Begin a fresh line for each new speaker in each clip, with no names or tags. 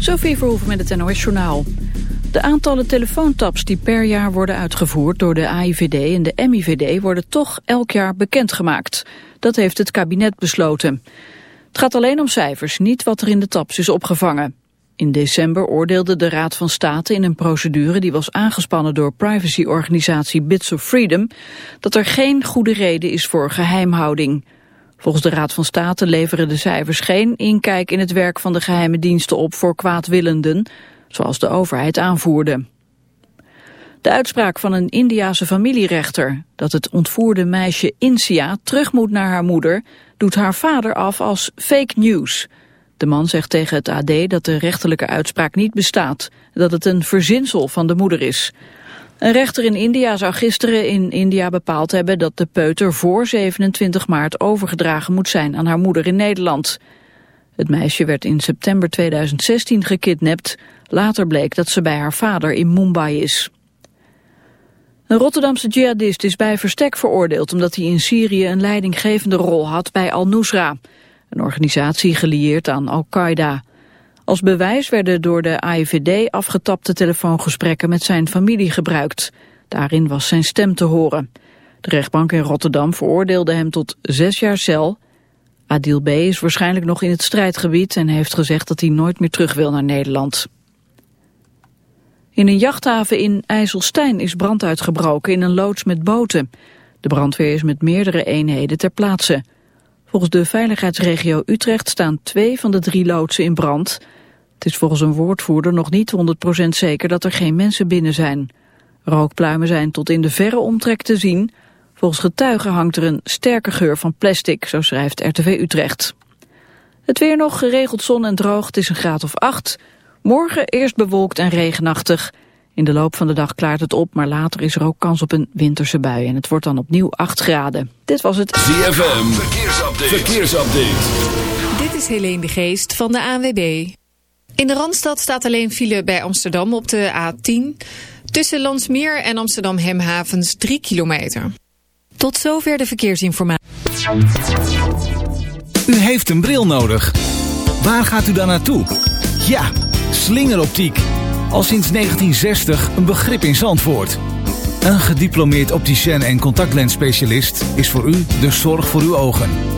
Sophie Verhoeven met het NOS Journaal. De aantallen telefoontaps die per jaar worden uitgevoerd door de AIVD en de MIVD worden toch elk jaar bekendgemaakt. Dat heeft het kabinet besloten. Het gaat alleen om cijfers, niet wat er in de taps is opgevangen. In december oordeelde de Raad van State in een procedure die was aangespannen door privacyorganisatie Bits of Freedom dat er geen goede reden is voor geheimhouding. Volgens de Raad van State leveren de cijfers geen inkijk in het werk van de geheime diensten op voor kwaadwillenden, zoals de overheid aanvoerde. De uitspraak van een Indiase familierechter dat het ontvoerde meisje Insia terug moet naar haar moeder doet haar vader af als fake news. De man zegt tegen het AD dat de rechterlijke uitspraak niet bestaat, dat het een verzinsel van de moeder is. Een rechter in India zou gisteren in India bepaald hebben dat de peuter voor 27 maart overgedragen moet zijn aan haar moeder in Nederland. Het meisje werd in september 2016 gekidnapt. Later bleek dat ze bij haar vader in Mumbai is. Een Rotterdamse jihadist is bij verstek veroordeeld omdat hij in Syrië een leidinggevende rol had bij Al-Nusra, een organisatie gelieerd aan Al-Qaeda. Als bewijs werden door de AIVD afgetapte telefoongesprekken met zijn familie gebruikt. Daarin was zijn stem te horen. De rechtbank in Rotterdam veroordeelde hem tot zes jaar cel. Adil B. is waarschijnlijk nog in het strijdgebied en heeft gezegd dat hij nooit meer terug wil naar Nederland. In een jachthaven in IJsselstein is brand uitgebroken in een loods met boten. De brandweer is met meerdere eenheden ter plaatse. Volgens de veiligheidsregio Utrecht staan twee van de drie loodsen in brand. Het is volgens een woordvoerder nog niet 100% zeker dat er geen mensen binnen zijn. Rookpluimen zijn tot in de verre omtrek te zien. Volgens getuigen hangt er een sterke geur van plastic, zo schrijft RTV Utrecht. Het weer nog geregeld zon en droog, het is een graad of 8. Morgen eerst bewolkt en regenachtig. In de loop van de dag klaart het op, maar later is er ook kans op een winterse bui. En het wordt dan opnieuw 8 graden. Dit was het
ZFM Verkeersupdate. Verkeersupdate.
Dit is Helene de Geest van de ANWB. In de Randstad staat alleen file bij Amsterdam op de A10. Tussen Landsmeer en Amsterdam Hemhavens 3 kilometer. Tot zover de verkeersinformatie.
U heeft een bril nodig. Waar gaat u dan naartoe? Ja, slingeroptiek. Al sinds 1960 een begrip in Zandvoort. Een gediplomeerd opticien en contactlensspecialist is voor u de zorg voor uw ogen.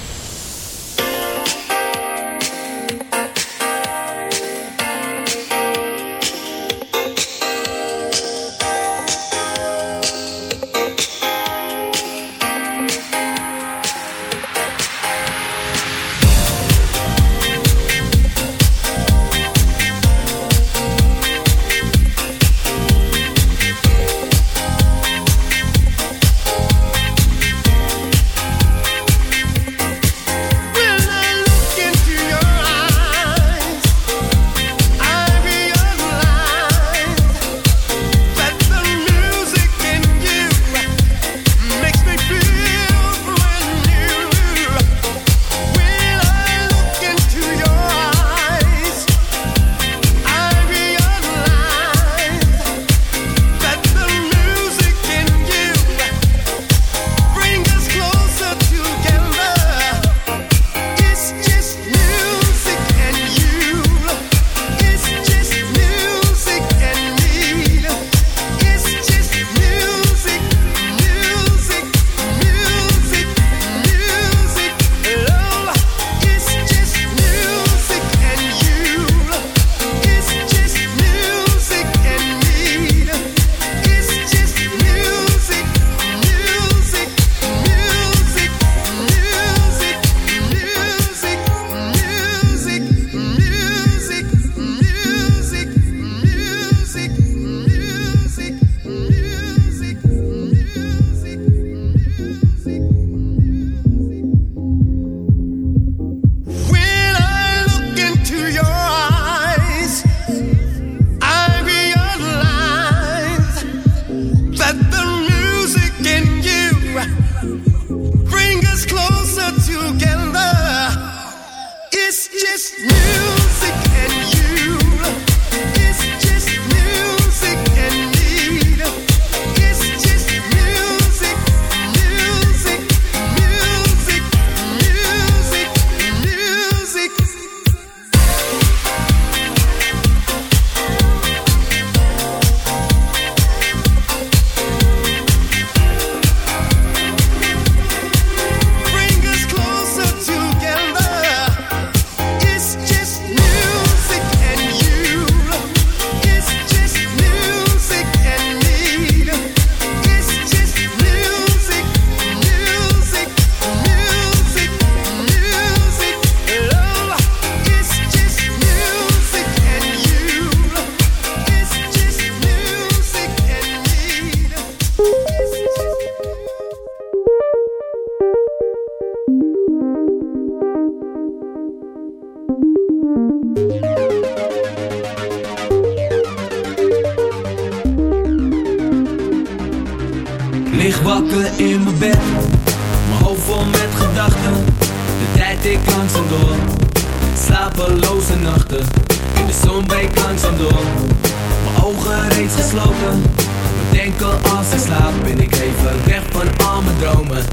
dromen.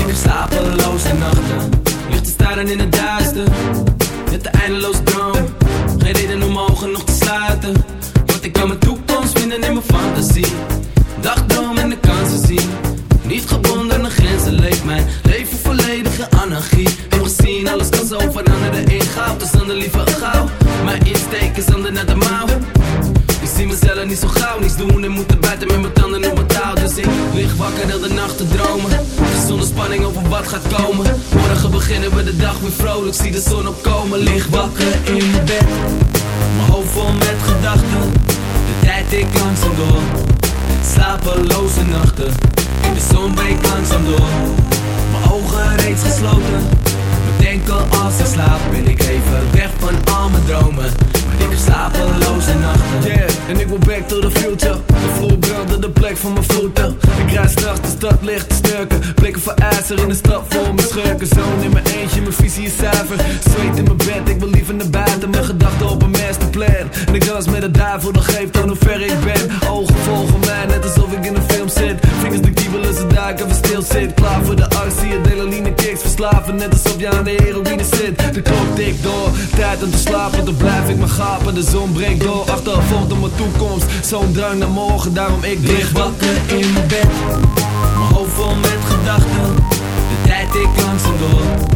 In de slapeloze nachten. Lucht te staren in het duister.
Zo'n drang naar morgen, daarom ik lig
wakker in mijn bed. Mijn hoofd vol met gedachten. De tijd ik langzaam door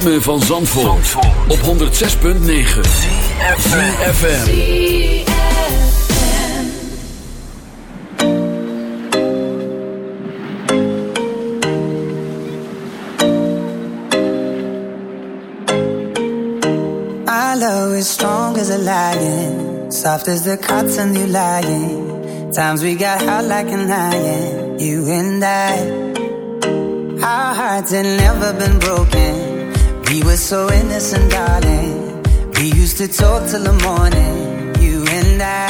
ritme van Zandvoort, op 106.9 CFFM
Our love is strong as a lion Soft as the cotton you lying. Times we got hot like an iron You and I. Our hearts had never been broken. We were so innocent, darling. We used to talk till the morning, you and I.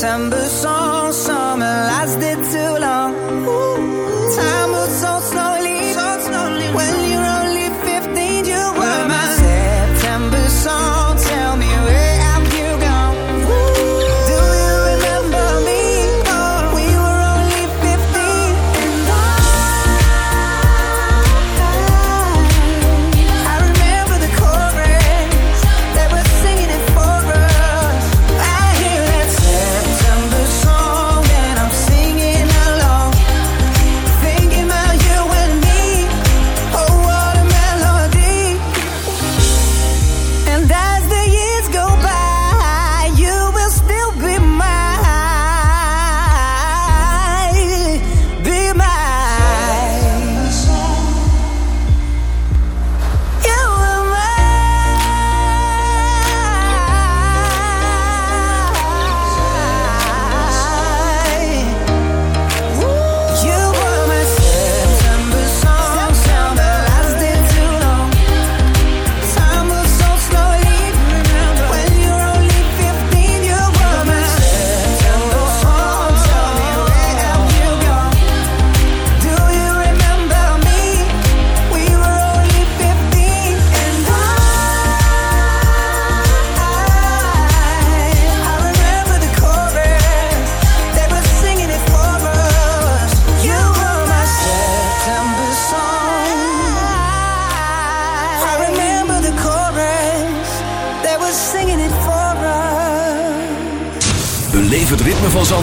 September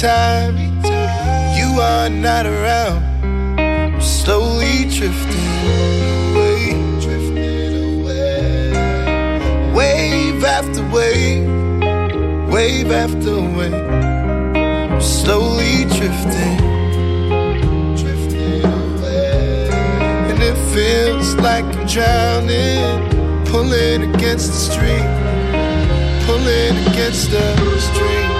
time you are not
around, I'm slowly drifting away, drifting away. Wave after wave, wave after wave, I'm slowly drifting, drifting away. And it feels like I'm drowning, pulling against the street, pulling against the street.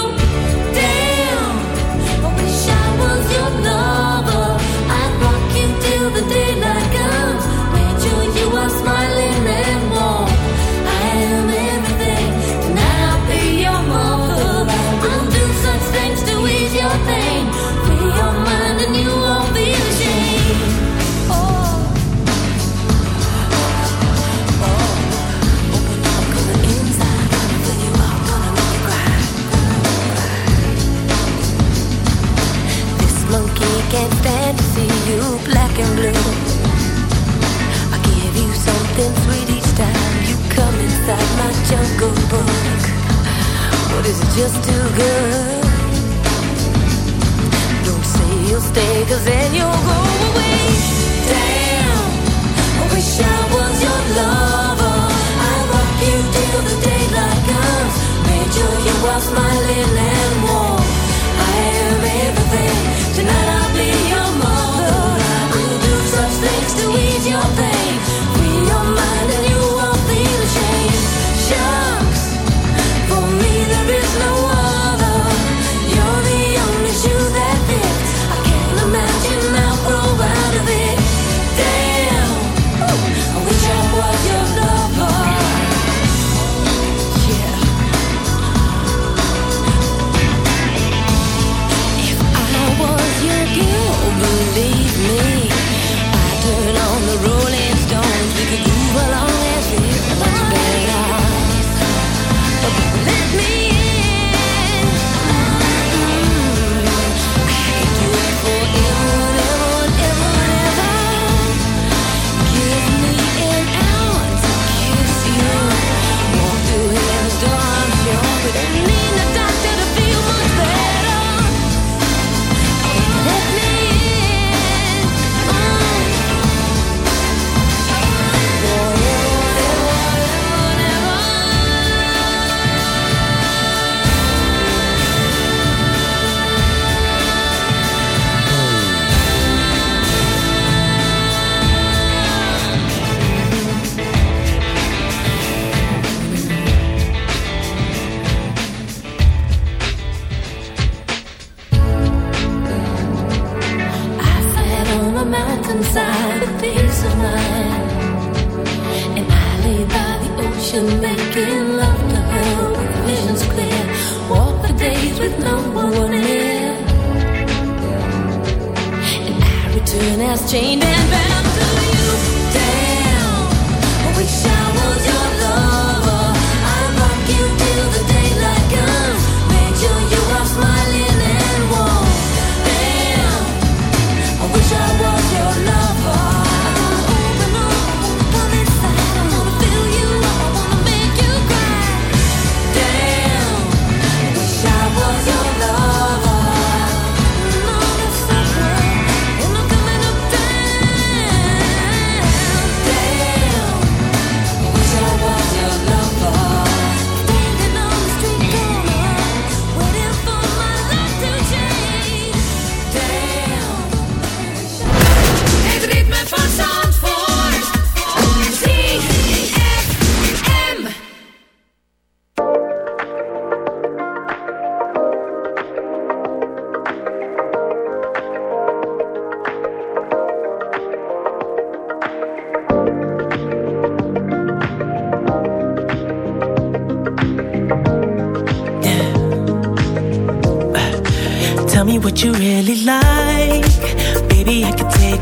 and blues. I give you something sweet each time you come inside my jungle book. But is it just too good? Don't say you'll stay, cause then you'll go away. Damn, I wish I was your lover. I rock you till the daylight comes. Make sure you are my and warm. things to ease your pain.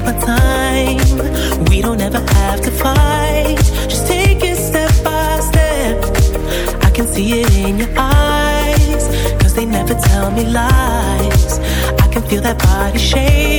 our time. We don't ever have to fight. Just take it step by step. I can see it in your eyes. Cause they never tell me lies. I can feel that body shake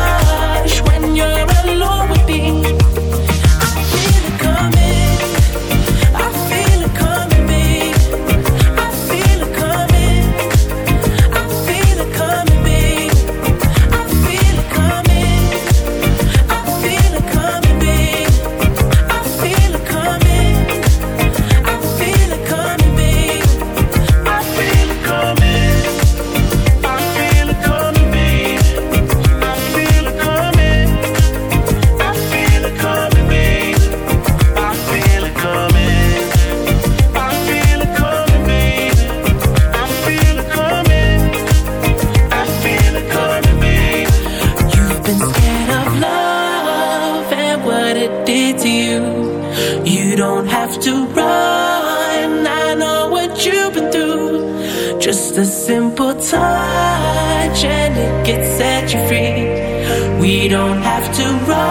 don't have to
run.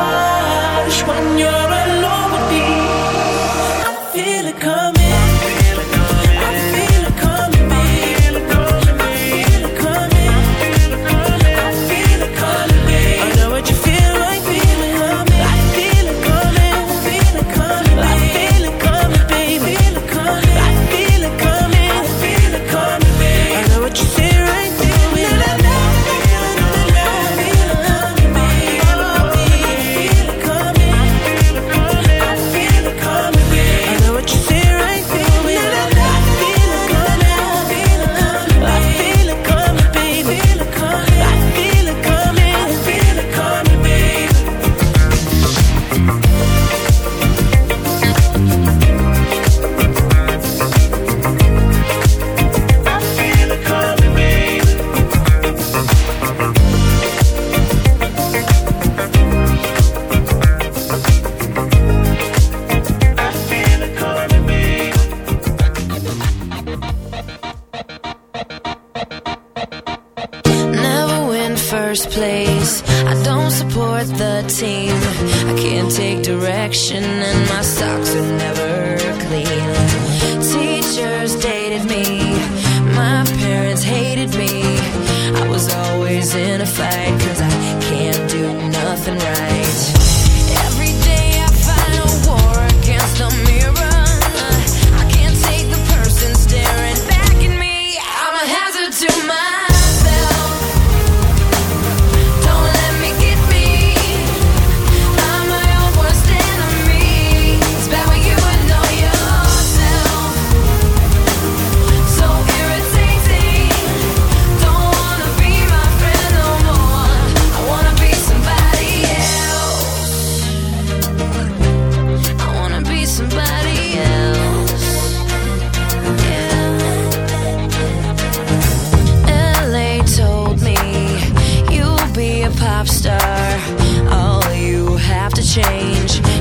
change.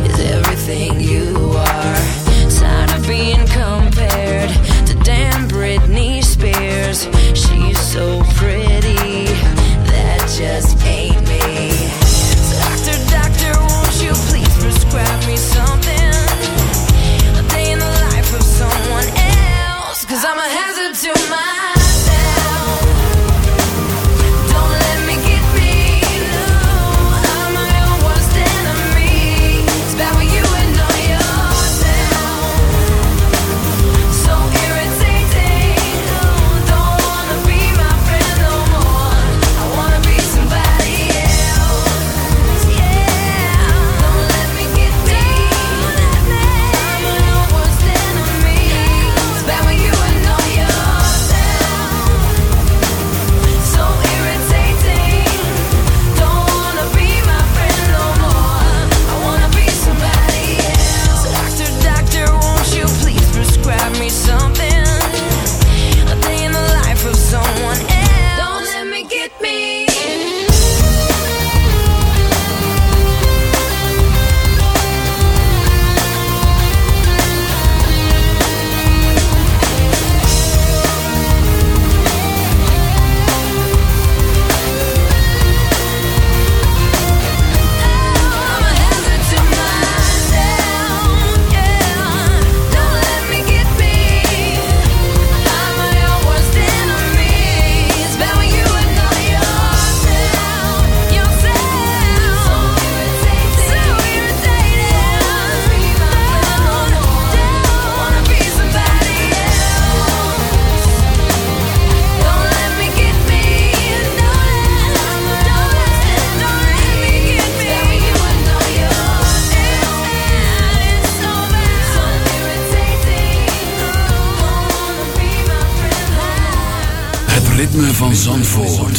Van Zandvoort.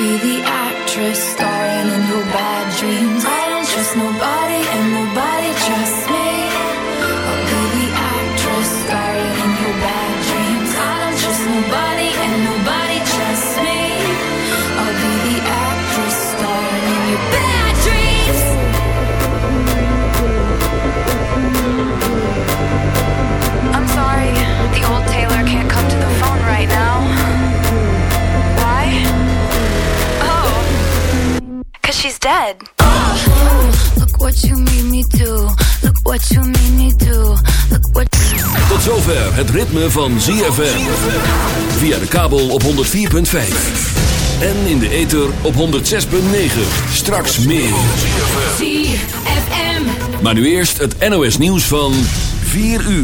Be the actress dead. look what you made me do. Look what you made me do. Look what.
Tot zover het ritme van ZFM. Via de kabel op 104.5. En in de ether op 106.9. Straks meer.
ZFM.
Maar nu eerst het NOS nieuws van 4 uur.